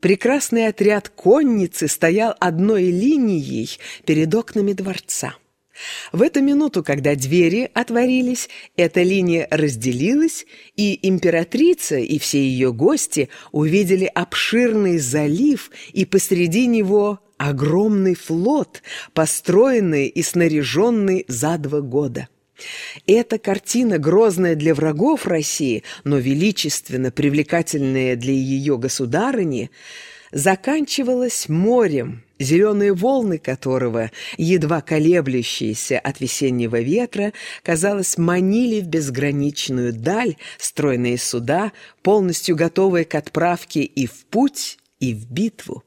Прекрасный отряд конницы стоял одной линией перед окнами дворца. В эту минуту, когда двери отворились, эта линия разделилась, и императрица и все ее гости увидели обширный залив и посреди него огромный флот, построенный и снаряженный за два года. Эта картина, грозная для врагов России, но величественно привлекательная для ее государыни, заканчивалась морем, зеленые волны которого, едва колеблющиеся от весеннего ветра, казалось, манили в безграничную даль стройные суда, полностью готовые к отправке и в путь, и в битву.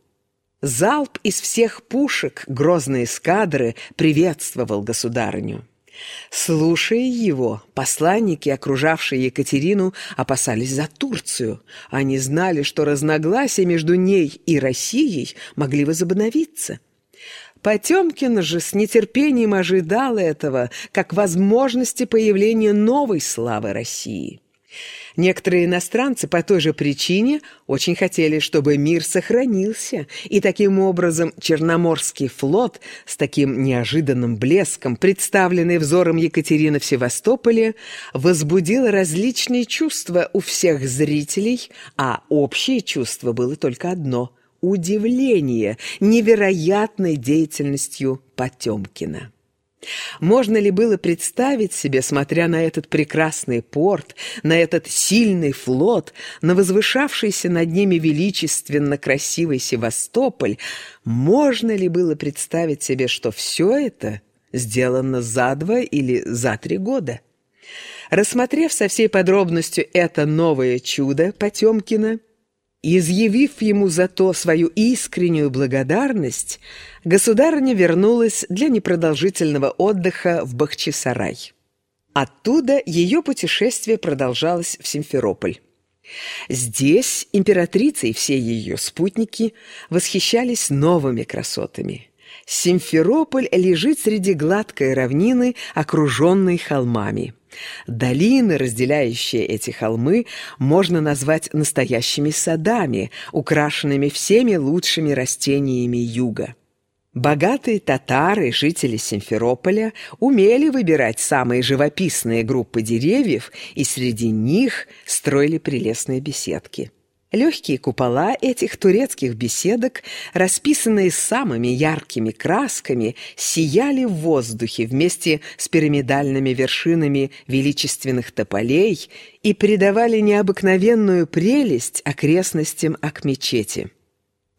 Залп из всех пушек грозной эскадры приветствовал государыню. Слушая его, посланники, окружавшие Екатерину, опасались за Турцию. Они знали, что разногласия между ней и Россией могли возобновиться. Потемкин же с нетерпением ожидал этого, как возможности появления новой славы России. Некоторые иностранцы по той же причине очень хотели, чтобы мир сохранился, и таким образом Черноморский флот с таким неожиданным блеском, представленный взором Екатерины в Севастополе, возбудил различные чувства у всех зрителей, а общее чувство было только одно – удивление невероятной деятельностью Потемкина. Можно ли было представить себе, смотря на этот прекрасный порт, на этот сильный флот, на возвышавшийся над ними величественно красивый Севастополь, можно ли было представить себе, что все это сделано за два или за три года? Рассмотрев со всей подробностью это новое чудо Потемкина, Изъявив ему за то свою искреннюю благодарность, государыня вернулась для непродолжительного отдыха в Бахчисарай. Оттуда ее путешествие продолжалось в Симферополь. Здесь императрица и все ее спутники восхищались новыми красотами. Симферополь лежит среди гладкой равнины, окруженной холмами. Долины, разделяющие эти холмы, можно назвать настоящими садами, украшенными всеми лучшими растениями юга. Богатые татары, жители Симферополя, умели выбирать самые живописные группы деревьев и среди них строили прелестные беседки. Легкие купола этих турецких беседок, расписанные самыми яркими красками, сияли в воздухе вместе с пирамидальными вершинами величественных тополей и придавали необыкновенную прелесть окрестностям Акмечети.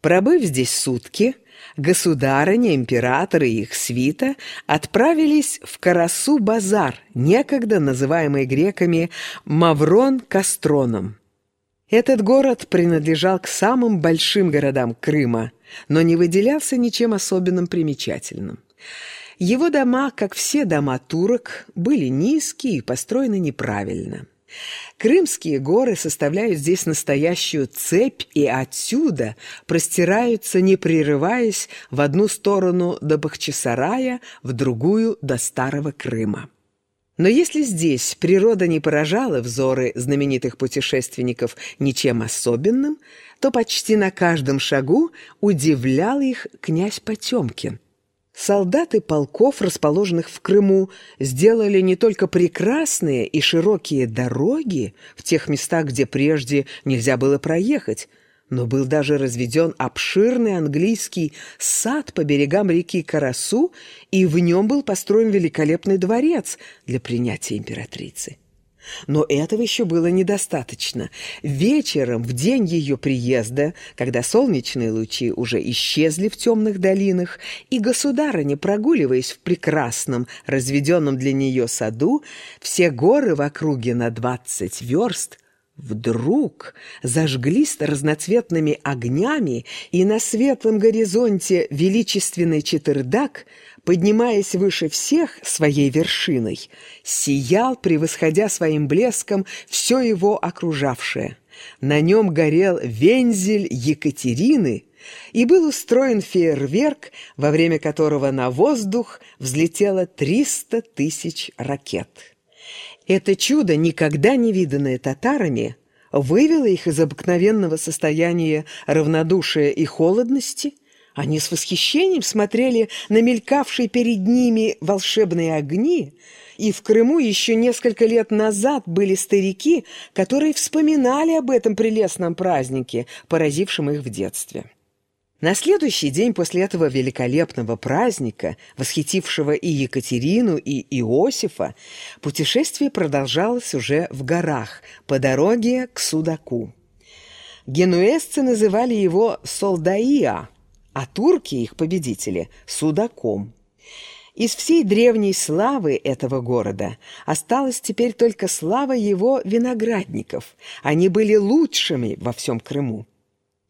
Пробыв здесь сутки, государыня, император и их свита отправились в Карасу-базар, некогда называемый греками Маврон-Кастроном. Этот город принадлежал к самым большим городам Крыма, но не выделялся ничем особенным примечательным. Его дома, как все дома турок, были низкие и построены неправильно. Крымские горы составляют здесь настоящую цепь и отсюда простираются, не прерываясь, в одну сторону до Бахчисарая, в другую до Старого Крыма. Но если здесь природа не поражала взоры знаменитых путешественников ничем особенным, то почти на каждом шагу удивлял их князь Потемкин. Солдаты полков, расположенных в Крыму, сделали не только прекрасные и широкие дороги в тех местах, где прежде нельзя было проехать, но был даже разведен обширный английский сад по берегам реки Карасу, и в нем был построен великолепный дворец для принятия императрицы. Но этого еще было недостаточно. Вечером, в день ее приезда, когда солнечные лучи уже исчезли в темных долинах, и государыня, прогуливаясь в прекрасном, разведенном для нее саду, все горы в округе на двадцать верст – Вдруг зажглись разноцветными огнями, и на светлом горизонте величественный четырдак, поднимаясь выше всех своей вершиной, сиял, превосходя своим блеском все его окружавшее. На нем горел вензель Екатерины, и был устроен фейерверк, во время которого на воздух взлетело 300 тысяч ракет. Это чудо, никогда не виданное татарами, вывело их из обыкновенного состояния равнодушия и холодности. Они с восхищением смотрели на мелькавшие перед ними волшебные огни, и в Крыму еще несколько лет назад были старики, которые вспоминали об этом прелестном празднике, поразившем их в детстве. На следующий день после этого великолепного праздника, восхитившего и Екатерину, и Иосифа, путешествие продолжалось уже в горах, по дороге к Судаку. Генуэзцы называли его Солдаия, а турки, их победители, Судаком. Из всей древней славы этого города осталась теперь только слава его виноградников. Они были лучшими во всем Крыму.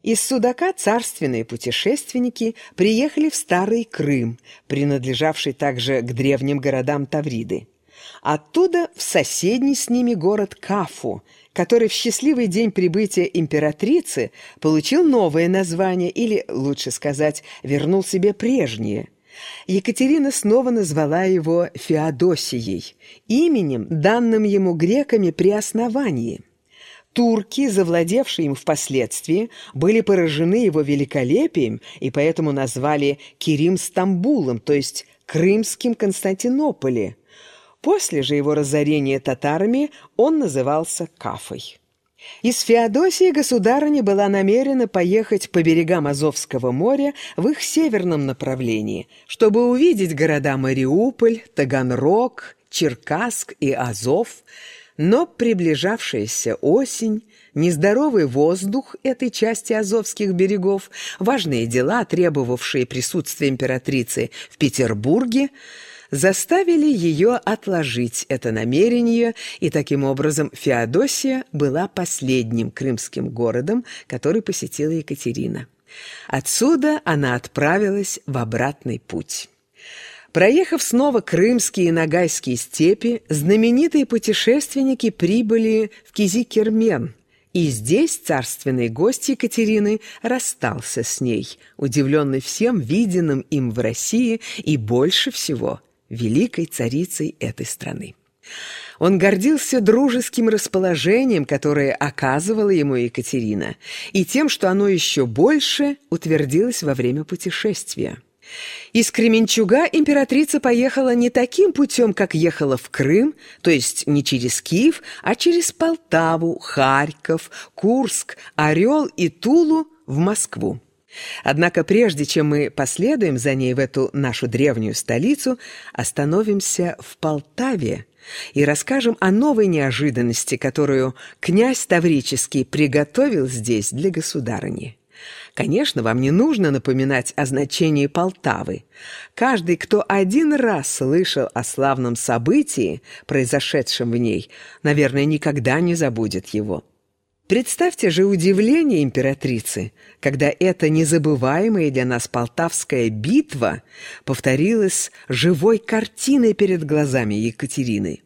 Из Судака царственные путешественники приехали в Старый Крым, принадлежавший также к древним городам Тавриды. Оттуда в соседний с ними город Кафу, который в счастливый день прибытия императрицы получил новое название, или, лучше сказать, вернул себе прежнее. Екатерина снова назвала его Феодосией, именем, данным ему греками при основании. Турки, завладевшие им впоследствии, были поражены его великолепием и поэтому назвали Кирим Стамбулом, то есть Крымским Константинополе. После же его разорения татарами он назывался Кафой. Из Феодосии государыня была намерена поехать по берегам Азовского моря в их северном направлении, чтобы увидеть города Мариуполь, Таганрог, Черкасск и Азов – но приближавшаяся осень, нездоровый воздух этой части Азовских берегов, важные дела, требовавшие присутствия императрицы в Петербурге, заставили ее отложить это намерение, и таким образом Феодосия была последним крымским городом, который посетила Екатерина. Отсюда она отправилась в обратный путь. Проехав снова крымские и нагайские степи, знаменитые путешественники прибыли в Кизикермен, и здесь царственный гость Екатерины расстался с ней, удивленный всем виденным им в России и больше всего великой царицей этой страны. Он гордился дружеским расположением, которое оказывала ему Екатерина, и тем, что оно еще больше утвердилось во время путешествия. Из Кременчуга императрица поехала не таким путем, как ехала в Крым, то есть не через Киев, а через Полтаву, Харьков, Курск, Орел и Тулу в Москву. Однако прежде чем мы последуем за ней в эту нашу древнюю столицу, остановимся в Полтаве и расскажем о новой неожиданности, которую князь Таврический приготовил здесь для государыни. Конечно, вам не нужно напоминать о значении Полтавы. Каждый, кто один раз слышал о славном событии, произошедшем в ней, наверное, никогда не забудет его. Представьте же удивление императрицы, когда эта незабываемая для нас полтавская битва повторилась живой картиной перед глазами Екатерины.